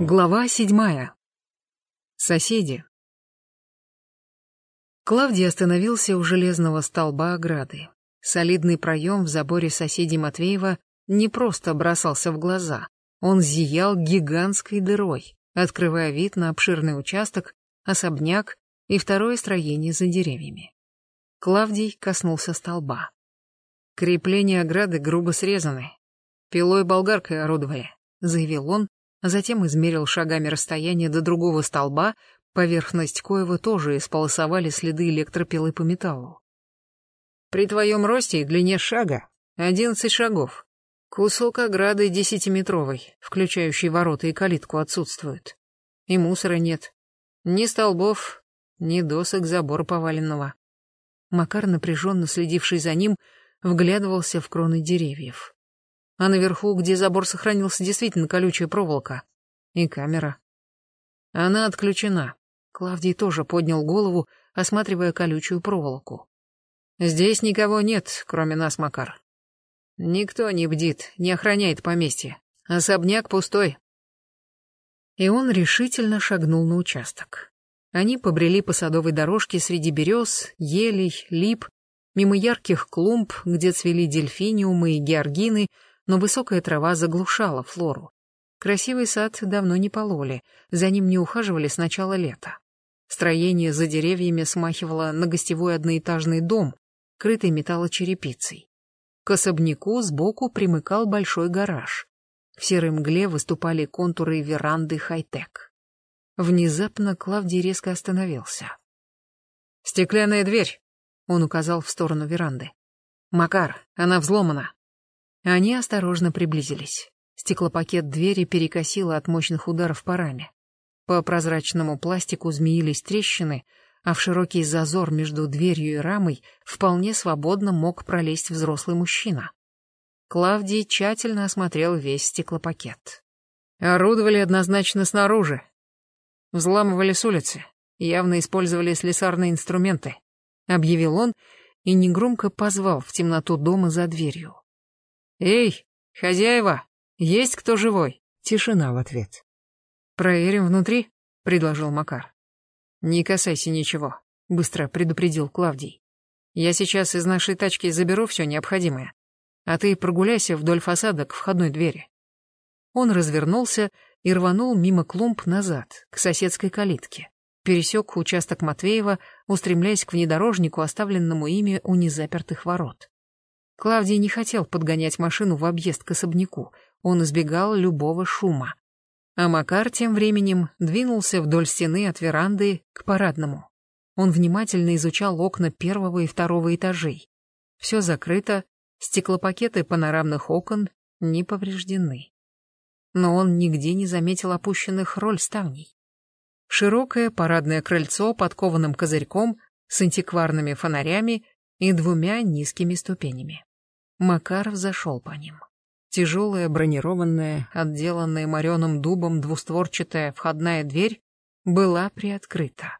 Глава седьмая. Соседи. Клавдий остановился у железного столба ограды. Солидный проем в заборе соседей Матвеева не просто бросался в глаза. Он зиял гигантской дырой, открывая вид на обширный участок, особняк и второе строение за деревьями. Клавдий коснулся столба. Крепления ограды грубо срезаны. Пилой болгаркой орудовали, заявил он, затем измерил шагами расстояние до другого столба, поверхность коего тоже исполосовали следы электропилы по металлу. При твоем росте и длине шага одиннадцать шагов. Кусок ограды десятиметровый, включающий ворота и калитку, отсутствует. И мусора нет. Ни столбов, ни досок забора поваленного. Макар, напряженно следивший за ним, вглядывался в кроны деревьев. А наверху, где забор сохранился, действительно колючая проволока. И камера. Она отключена. Клавдий тоже поднял голову, осматривая колючую проволоку. Здесь никого нет, кроме нас, Макар. Никто не бдит, не охраняет поместье. Особняк пустой. И он решительно шагнул на участок. Они побрели по садовой дорожке среди берез, елей, лип, мимо ярких клумб, где цвели дельфиниумы и георгины, но высокая трава заглушала флору. Красивый сад давно не пололи, за ним не ухаживали с начала лета. Строение за деревьями смахивало на гостевой одноэтажный дом, крытый металлочерепицей. К особняку сбоку примыкал большой гараж. В серой мгле выступали контуры веранды хай-тек. Внезапно Клавдий резко остановился. «Стеклянная дверь!» — он указал в сторону веранды. «Макар, она взломана!» Они осторожно приблизились. Стеклопакет двери перекосило от мощных ударов по раме. По прозрачному пластику змеились трещины, а в широкий зазор между дверью и рамой вполне свободно мог пролезть взрослый мужчина. Клавдий тщательно осмотрел весь стеклопакет. Орудовали однозначно снаружи. Взламывали с улицы, явно использовали слесарные инструменты, объявил он и негромко позвал в темноту дома за дверью. «Эй, хозяева, есть кто живой?» Тишина в ответ. «Проверим внутри», — предложил Макар. «Не касайся ничего», — быстро предупредил Клавдий. «Я сейчас из нашей тачки заберу все необходимое, а ты прогуляйся вдоль фасада к входной двери». Он развернулся и рванул мимо клумб назад, к соседской калитке. Пересек участок Матвеева, устремляясь к внедорожнику, оставленному ими у незапертых ворот. Клавдий не хотел подгонять машину в объезд к особняку, он избегал любого шума. А Макар тем временем двинулся вдоль стены от веранды к парадному. Он внимательно изучал окна первого и второго этажей. Все закрыто, стеклопакеты панорамных окон не повреждены. Но он нигде не заметил опущенных роль ставней. Широкое парадное крыльцо под кованым козырьком с антикварными фонарями и двумя низкими ступенями. Макаров зашел по ним. Тяжелая, бронированная, отделанная мореным дубом двустворчатая входная дверь была приоткрыта.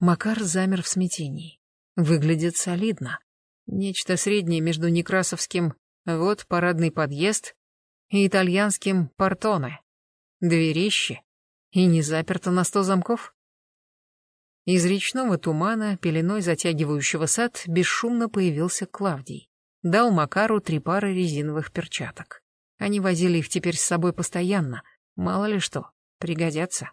Макар замер в смятении. Выглядит солидно. Нечто среднее между некрасовским «вот парадный подъезд» и итальянским «портоне». Дверище. И не заперто на сто замков? Из речного тумана, пеленой затягивающего сад, бесшумно появился Клавдий дал Макару три пары резиновых перчаток. Они возили их теперь с собой постоянно, мало ли что, пригодятся.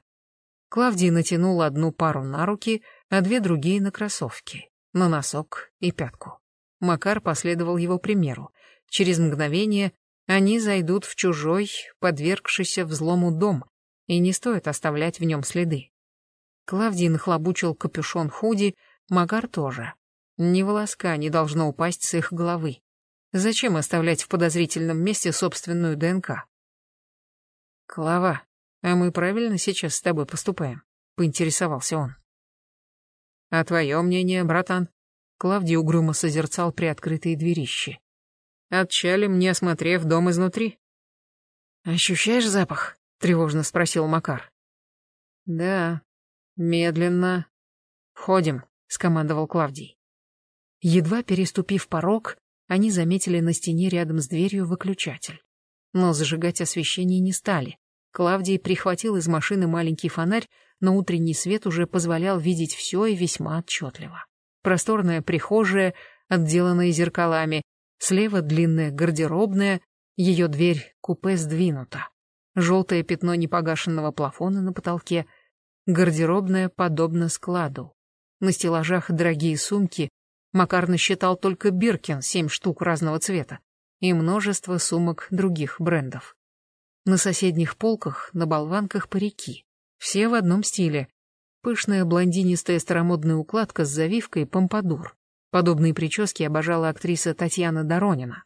Клавдий натянул одну пару на руки, а две другие на кроссовки, на носок и пятку. Макар последовал его примеру. Через мгновение они зайдут в чужой, подвергшийся взлому дом, и не стоит оставлять в нем следы. Клавдий нахлобучил капюшон худи, Макар тоже. Ни волоска не должно упасть с их головы. Зачем оставлять в подозрительном месте собственную ДНК? Клава, а мы правильно сейчас с тобой поступаем? Поинтересовался он. А твое мнение, братан? Клавдий угрюмо созерцал приоткрытые дверищи. Отчалим, не осмотрев дом изнутри. Ощущаешь запах? Тревожно спросил Макар. Да, медленно. Входим, скомандовал Клавдий. Едва переступив порог, они заметили на стене рядом с дверью выключатель. Но зажигать освещение не стали. Клавдий прихватил из машины маленький фонарь, но утренний свет уже позволял видеть все и весьма отчетливо. Просторная прихожая, отделанная зеркалами, слева длинная гардеробная, ее дверь купе сдвинута. Желтое пятно непогашенного плафона на потолке, гардеробная подобно складу. На стеллажах дорогие сумки, Макар насчитал только Биркин, семь штук разного цвета, и множество сумок других брендов. На соседних полках, на болванках парики. Все в одном стиле. Пышная блондинистая старомодная укладка с завивкой помпадур. Подобные прически обожала актриса Татьяна Доронина.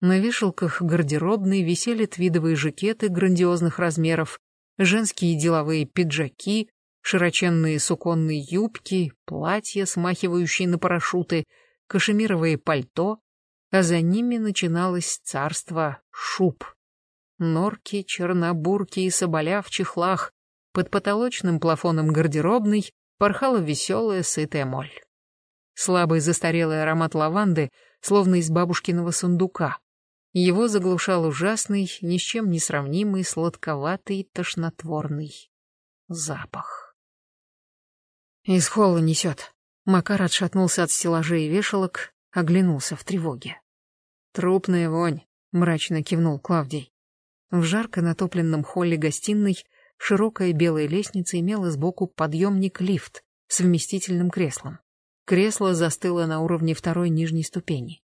На вешалках гардеробной висели твидовые жакеты грандиозных размеров, женские деловые пиджаки, широченные суконные юбки, платья, смахивающие на парашюты, кашемировые пальто, а за ними начиналось царство шуб. Норки, чернобурки и соболя в чехлах, под потолочным плафоном гардеробной порхала веселая сытая моль. Слабый застарелый аромат лаванды, словно из бабушкиного сундука, его заглушал ужасный, ни с чем не сравнимый, сладковатый, тошнотворный запах. Из холла несет. Макар отшатнулся от стеллажей и вешалок, оглянулся в тревоге. «Трупная вонь», — мрачно кивнул Клавдий. В жарко натопленном холле гостиной широкая белая лестница имела сбоку подъемник-лифт с вместительным креслом. Кресло застыло на уровне второй нижней ступени.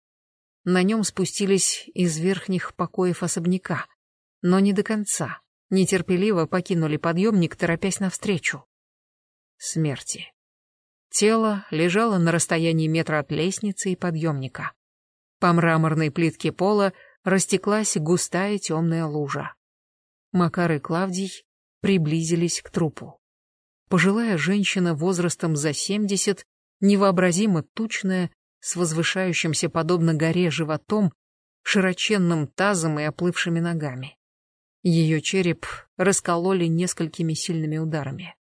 На нем спустились из верхних покоев особняка, но не до конца. Нетерпеливо покинули подъемник, торопясь навстречу. Смерти. Тело лежало на расстоянии метра от лестницы и подъемника. По мраморной плитке пола растеклась густая темная лужа. Макар и Клавдий приблизились к трупу. Пожилая женщина возрастом за семьдесят, невообразимо тучная, с возвышающимся подобно горе животом, широченным тазом и оплывшими ногами. Ее череп раскололи несколькими сильными ударами.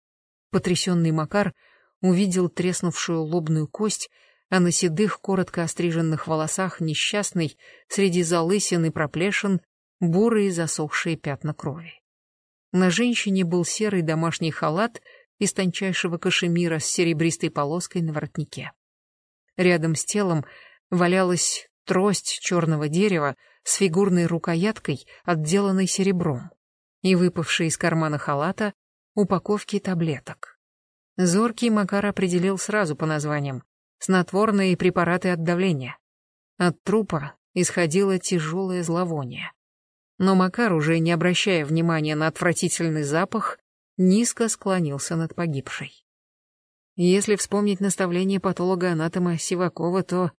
Потрясенный Макар увидел треснувшую лобную кость, а на седых, коротко остриженных волосах несчастный, среди залысин и проплешин, бурые засохшие пятна крови. На женщине был серый домашний халат из тончайшего кашемира с серебристой полоской на воротнике. Рядом с телом валялась трость черного дерева с фигурной рукояткой, отделанной серебром, и выпавшие из кармана халата упаковки таблеток. Зоркий Макар определил сразу по названиям снотворные препараты от давления. От трупа исходило тяжелое зловоние. Но Макар, уже не обращая внимания на отвратительный запах, низко склонился над погибшей. Если вспомнить наставление патолога-анатома Сивакова, то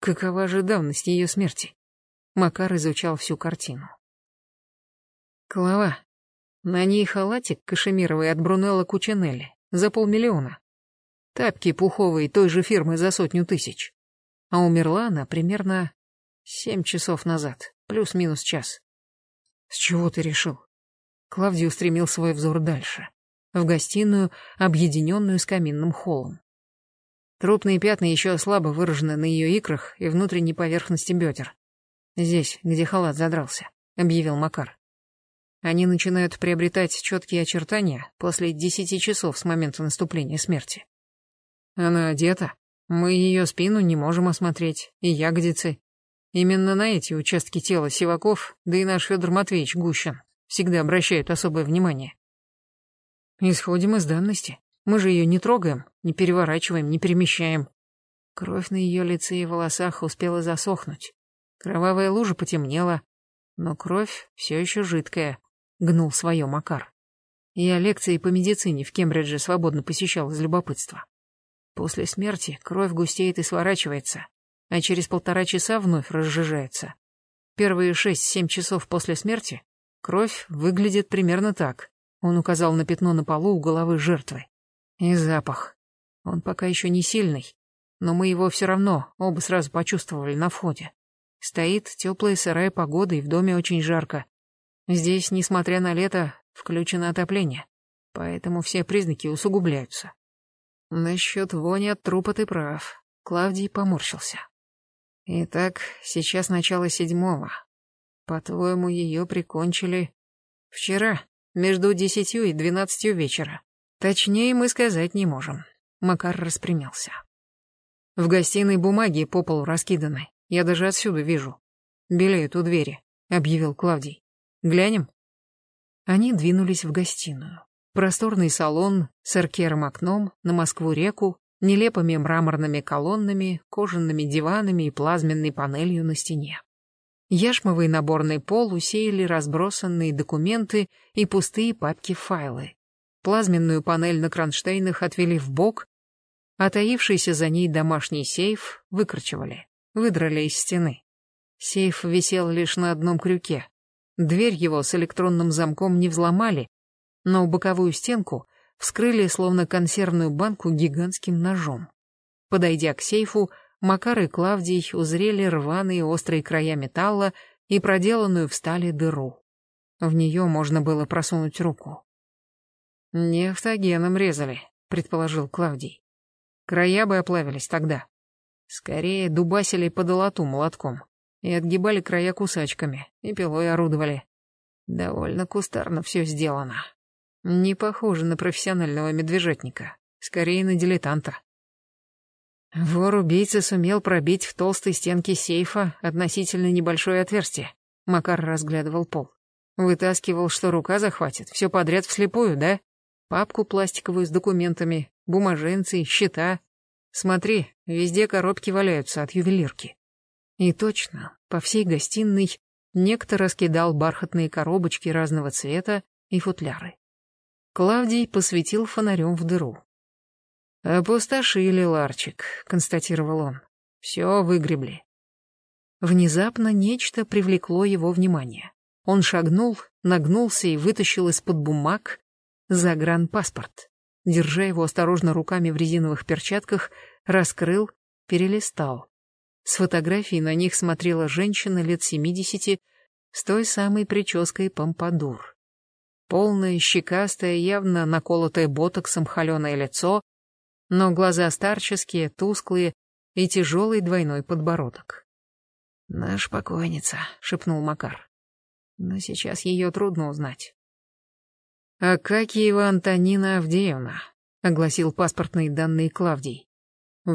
какова же давность ее смерти? Макар изучал всю картину. Клава. На ней халатик кашемировый от Брунелла Кучинелли за полмиллиона. Тапки пуховые той же фирмы за сотню тысяч. А умерла она примерно семь часов назад, плюс-минус час. С чего ты решил? Клавдий устремил свой взор дальше в гостиную, объединенную с каминным холлом. Трупные пятна еще слабо выражены на ее икрах и внутренней поверхности бедер. «Здесь, где халат задрался», — объявил Макар. Они начинают приобретать четкие очертания после десяти часов с момента наступления смерти. Она одета. Мы ее спину не можем осмотреть, и ягодицы. Именно на эти участки тела Сиваков, да и наш Федор Матвеевич Гущин, всегда обращают особое внимание. Исходим из данности. Мы же ее не трогаем, не переворачиваем, не перемещаем. Кровь на ее лице и волосах успела засохнуть. Кровавая лужа потемнела, но кровь все еще жидкая, гнул свое Макар. Я лекции по медицине в Кембридже свободно посещал из любопытства. После смерти кровь густеет и сворачивается, а через полтора часа вновь разжижается. Первые шесть-семь часов после смерти кровь выглядит примерно так. Он указал на пятно на полу у головы жертвы. И запах. Он пока еще не сильный, но мы его все равно оба сразу почувствовали на входе. Стоит теплая сырая погода и в доме очень жарко. Здесь, несмотря на лето, включено отопление, поэтому все признаки усугубляются. Насчет вони от трупа ты прав. Клавдий поморщился. Итак, сейчас начало седьмого. По-твоему, ее прикончили вчера? между десятью и двенадцатью вечера. Точнее мы сказать не можем. Макар распрямился. В гостиной бумаги по полу раскиданы. Я даже отсюда вижу. Белеют у двери, объявил Клавдий. Глянем? Они двинулись в гостиную. Просторный салон с аркером окном на Москву-реку, нелепыми мраморными колоннами, кожаными диванами и плазменной панелью на стене. Яшмовый наборный пол усеяли разбросанные документы и пустые папки-файлы. Плазменную панель на кронштейнах отвели в бок, а таившийся за ней домашний сейф выкручивали, выдрали из стены. Сейф висел лишь на одном крюке. Дверь его с электронным замком не взломали, но боковую стенку вскрыли словно консервную банку гигантским ножом. Подойдя к сейфу, Макар и Клавдий узрели рваные острые края металла и проделанную в стали дыру. В нее можно было просунуть руку. «Не автогеном резали», — предположил Клавдий. «Края бы оплавились тогда. Скорее дубасили по долоту молотком и отгибали края кусачками, и пилой орудовали. Довольно кустарно все сделано. Не похоже на профессионального медвежатника, скорее на дилетанта. Вор-убийца сумел пробить в толстой стенке сейфа относительно небольшое отверстие. Макар разглядывал пол. Вытаскивал, что рука захватит, все подряд вслепую, да? Папку пластиковую с документами, бумаженцы, счета. Смотри, везде коробки валяются от ювелирки. И точно, по всей гостиной некто раскидал бархатные коробочки разного цвета и футляры. Клавдий посветил фонарем в дыру. «Опустошили, Ларчик», — констатировал он. «Все выгребли». Внезапно нечто привлекло его внимание. Он шагнул, нагнулся и вытащил из-под бумаг загранпаспорт. Держа его осторожно руками в резиновых перчатках, раскрыл, перелистал. С фотографией на них смотрела женщина лет семидесяти с той самой прической помпадур. Полное, щекастое, явно наколотое ботоксом холеное лицо, но глаза старческие, тусклые и тяжелый двойной подбородок. «Наша покойница», — шепнул Макар. «Но сейчас ее трудно узнать». «Акакиева Антонина Авдеевна», — огласил паспортные данные Клавдий.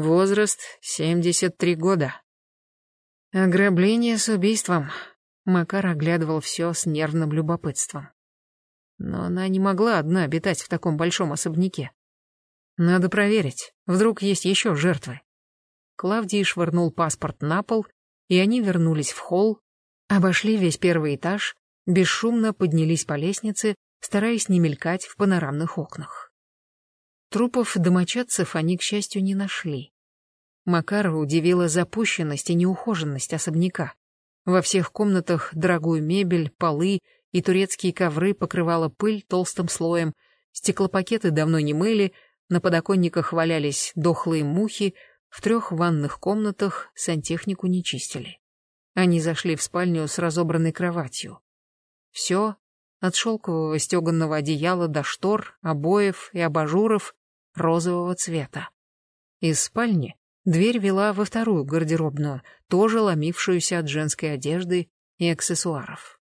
«Возраст — 73 года». «Ограбление с убийством», — Макар оглядывал все с нервным любопытством. Но она не могла одна обитать в таком большом особняке. Надо проверить, вдруг есть еще жертвы. Клавдий швырнул паспорт на пол, и они вернулись в холл, обошли весь первый этаж, бесшумно поднялись по лестнице, стараясь не мелькать в панорамных окнах. Трупов домочадцев они, к счастью, не нашли. Макара удивила запущенность и неухоженность особняка. Во всех комнатах дорогую мебель, полы и турецкие ковры покрывала пыль толстым слоем, стеклопакеты давно не мыли, на подоконниках валялись дохлые мухи, в трех ванных комнатах сантехнику не чистили. Они зашли в спальню с разобранной кроватью. Все, от шелкового стеганного одеяла до штор, обоев и абажуров розового цвета. Из спальни дверь вела во вторую гардеробную, тоже ломившуюся от женской одежды и аксессуаров.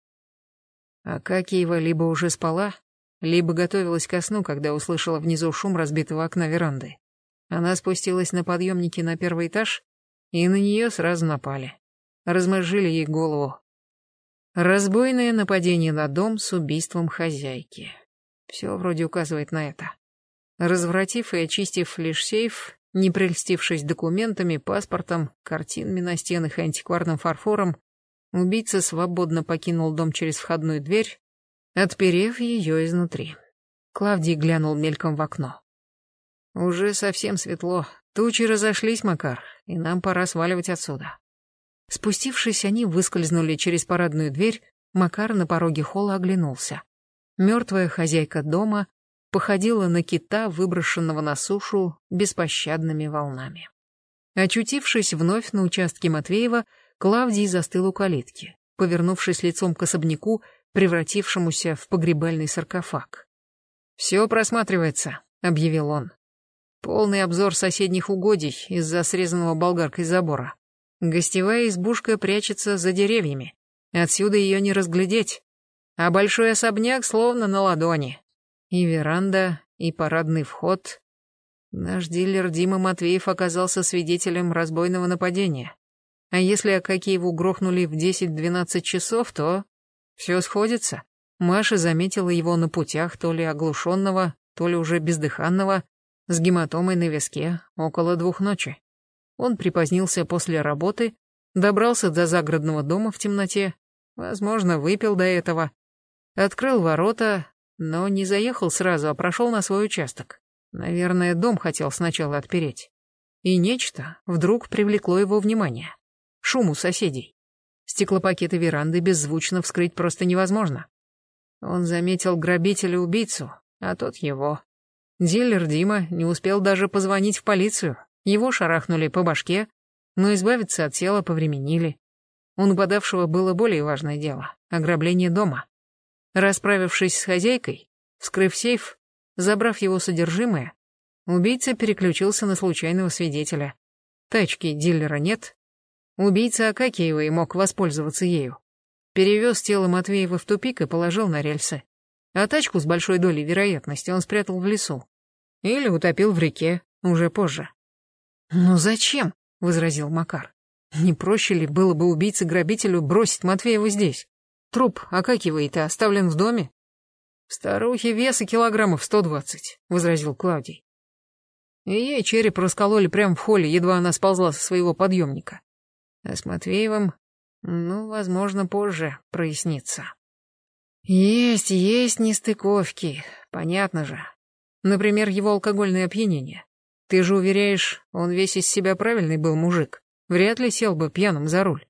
А Какиева либо уже спала, либо готовилась ко сну, когда услышала внизу шум разбитого окна веранды. Она спустилась на подъемнике на первый этаж, и на нее сразу напали. Размозжили ей голову. Разбойное нападение на дом с убийством хозяйки. Все вроде указывает на это. Развратив и очистив лишь сейф, не прельстившись документами, паспортом, картинами на стенах и антикварным фарфором, Убийца свободно покинул дом через входную дверь, отперев ее изнутри. Клавдий глянул мельком в окно. «Уже совсем светло. Тучи разошлись, Макар, и нам пора сваливать отсюда». Спустившись, они выскользнули через парадную дверь, Макар на пороге холла оглянулся. Мертвая хозяйка дома походила на кита, выброшенного на сушу беспощадными волнами. Очутившись вновь на участке Матвеева, Клавдий застыл у калитки, повернувшись лицом к особняку, превратившемуся в погребальный саркофаг. «Все просматривается», — объявил он. «Полный обзор соседних угодий из-за срезанного болгаркой забора. Гостевая избушка прячется за деревьями. Отсюда ее не разглядеть. а большой особняк словно на ладони. И веранда, и парадный вход. Наш дилер Дима Матвеев оказался свидетелем разбойного нападения. А если Акакиеву грохнули в 10-12 часов, то все сходится. Маша заметила его на путях то ли оглушенного, то ли уже бездыханного, с гематомой на виске около двух ночи. Он припозднился после работы, добрался до загородного дома в темноте, возможно, выпил до этого, открыл ворота, но не заехал сразу, а прошел на свой участок. Наверное, дом хотел сначала отпереть. И нечто вдруг привлекло его внимание. Шум у соседей. Стеклопакеты веранды беззвучно вскрыть просто невозможно. Он заметил грабителя-убийцу, а тот его. Дилер Дима не успел даже позвонить в полицию. Его шарахнули по башке, но избавиться от тела повременили. У нападавшего было более важное дело — ограбление дома. Расправившись с хозяйкой, вскрыв сейф, забрав его содержимое, убийца переключился на случайного свидетеля. Тачки дилера нет. Убийца Акакиевой мог воспользоваться ею. Перевез тело Матвеева в тупик и положил на рельсы а тачку с большой долей вероятности он спрятал в лесу. Или утопил в реке, уже позже. «Ну зачем?» — возразил Макар. «Не проще ли было бы убийце-грабителю бросить Матвеева здесь? Труп Акакиева-то оставлен в доме?» «Старухе веса килограммов сто двадцать», — возразил Клавдий. И ей череп раскололи прямо в холле, едва она сползла со своего подъемника. А с Матвеевым, ну, возможно, позже прояснится. Есть, есть нестыковки, понятно же. Например, его алкогольное опьянение. Ты же уверяешь, он весь из себя правильный был мужик. Вряд ли сел бы пьяным за руль.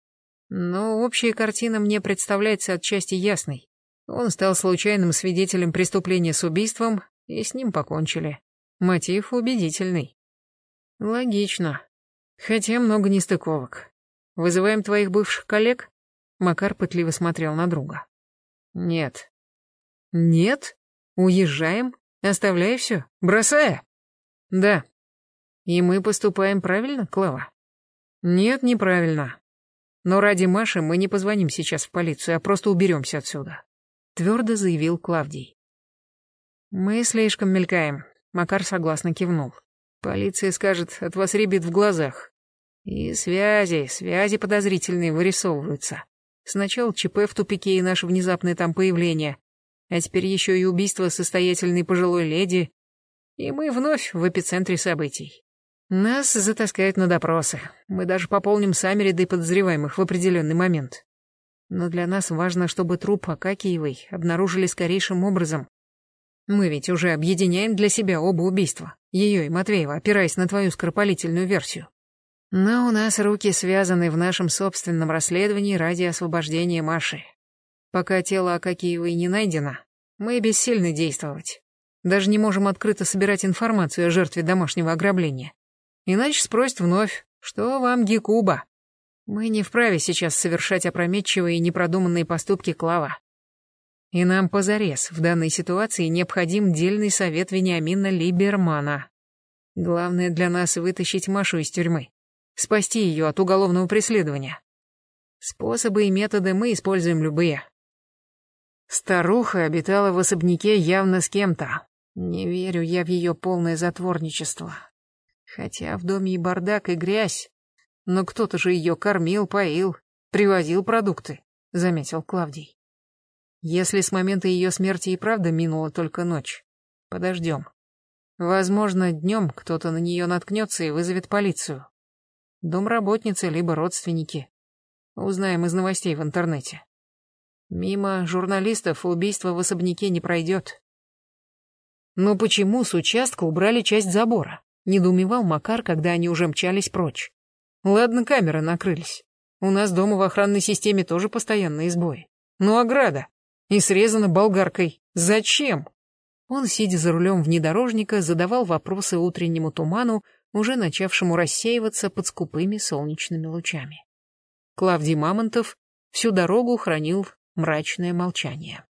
Но общая картина мне представляется отчасти ясной. Он стал случайным свидетелем преступления с убийством, и с ним покончили. Мотив убедительный. Логично. Хотя много нестыковок. Вызываем твоих бывших коллег? Макар пытливо смотрел на друга. Нет. Нет? Уезжаем? Оставляй все? Бросая? Да. И мы поступаем правильно, Клава? Нет, неправильно. Но ради Маши мы не позвоним сейчас в полицию, а просто уберемся отсюда. Твердо заявил Клавдий. Мы слишком мелькаем. Макар согласно кивнул. Полиция скажет, от вас ребит в глазах. И связи, связи подозрительные вырисовываются. Сначала ЧП в тупике и наше внезапное там появление, а теперь еще и убийство состоятельной пожилой леди, и мы вновь в эпицентре событий. Нас затаскают на допросы. Мы даже пополним сами ряды подозреваемых в определенный момент. Но для нас важно, чтобы труп Акакиевой обнаружили скорейшим образом. Мы ведь уже объединяем для себя оба убийства, ее и Матвеева, опираясь на твою скоропалительную версию. Но у нас руки связаны в нашем собственном расследовании ради освобождения Маши. Пока тело Акакиевой не найдено, мы бессильны действовать. Даже не можем открыто собирать информацию о жертве домашнего ограбления. Иначе спросят вновь, что вам Гекуба? Мы не вправе сейчас совершать опрометчивые и непродуманные поступки Клава. И нам позарез в данной ситуации необходим дельный совет Вениамина Либермана. Главное для нас вытащить Машу из тюрьмы спасти ее от уголовного преследования. Способы и методы мы используем любые. Старуха обитала в особняке явно с кем-то. Не верю я в ее полное затворничество. Хотя в доме и бардак, и грязь. Но кто-то же ее кормил, поил, привозил продукты, заметил Клавдий. Если с момента ее смерти и правда минула только ночь, подождем. Возможно, днем кто-то на нее наткнется и вызовет полицию. Домработницы либо родственники. Узнаем из новостей в интернете. Мимо журналистов убийство в особняке не пройдет. Но почему с участка убрали часть забора? Недоумевал Макар, когда они уже мчались прочь. Ладно, камеры накрылись. У нас дома в охранной системе тоже постоянные сбои. Ну, ограда. И срезана болгаркой. Зачем? Он, сидя за рулем внедорожника, задавал вопросы утреннему туману, уже начавшему рассеиваться под скупыми солнечными лучами. Клавдий Мамонтов всю дорогу хранил мрачное молчание.